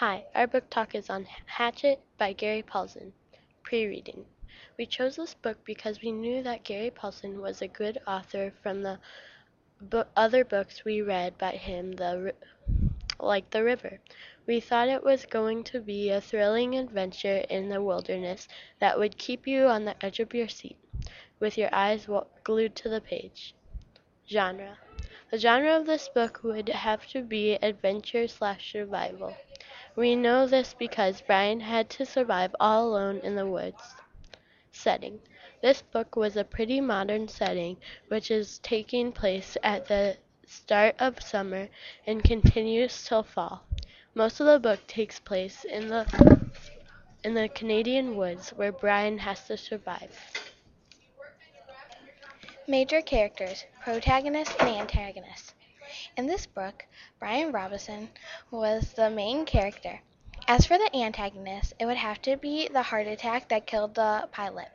Hi, our book talk is on Hatchet by Gary Paulsen. Pre-reading. We chose this book because we knew that Gary Paulsen was a good author from the bo- other books we read by him, the like The River. We thought it was going to be a thrilling adventure in the wilderness that would keep you on the edge of your seat, with your eyes glued to the page. Genre. The genre of this book would have to be adventure slash survival. We know this because Brian had to survive all alone in the woods. Setting. This book was a pretty modern setting which is taking place at the start of summer and continues till fall. Most of the book takes place in the in the Canadian woods where Brian has to survive. Major characters, protagonists and antagonists. In this book, Brian Robinson was the main character. As for the antagonist, it would have to be the heart attack that killed the pilot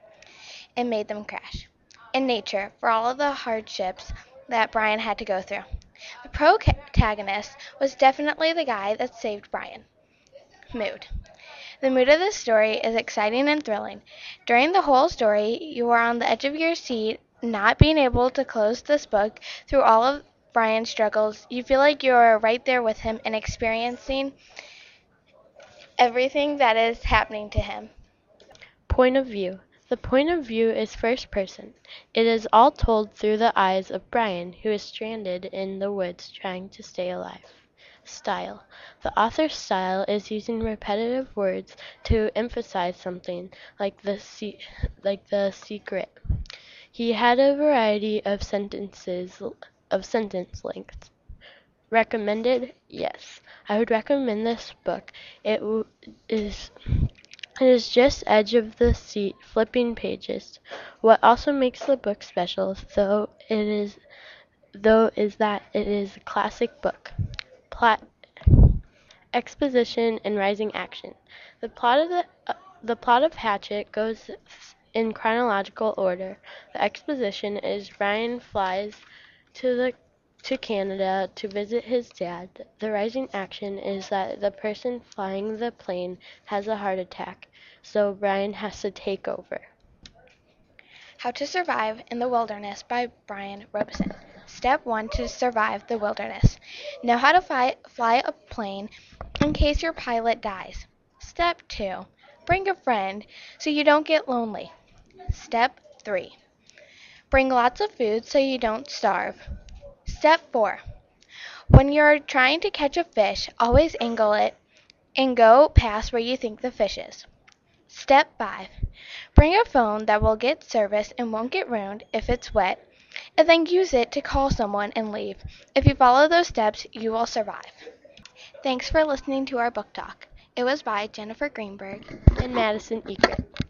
and made them crash. In nature, for all of the hardships that Brian had to go through. The protagonist was definitely the guy that saved Brian. Mood. The mood of this story is exciting and thrilling. During the whole story, you are on the edge of your seat, not being able to close this book through all of Brian's struggles. You feel like you're right there with him and experiencing everything that is happening to him. Point of view. The point of view is first person. It is all told through the eyes of Brian, who is stranded in the woods trying to stay alive. Style. The author's style is using repetitive words to emphasize something, like the se- like the secret. He had a variety of sentences of sentence length. Recommended? Yes. I would recommend this book. It is it is just edge of the seat, flipping pages. What also makes the book special, though it is though is that it is a classic book. Plot exposition and rising action. The plot of the uh, the plot of Hatchet goes in chronological order. The exposition is Brian flies to the to Canada to visit his dad. The rising action is that the person flying the plane has a heart attack, so Brian has to take over. How to Survive in the Wilderness by Brian Robeson. Step 1 to survive the wilderness. Know how to fly, fly a plane in case your pilot dies. Step 2. Bring a friend so you don't get lonely. Step 3. Bring lots of food so you don't starve. Step 4. When you're trying to catch a fish, always angle it and go past where you think the fish is. Step 5. Bring a phone that will get service and won't get ruined if it's wet, and then use it to call someone and leave. If you follow those steps, you will survive. Thanks for listening to our book talk. It was by Jennifer Greenberg and Madison Egret.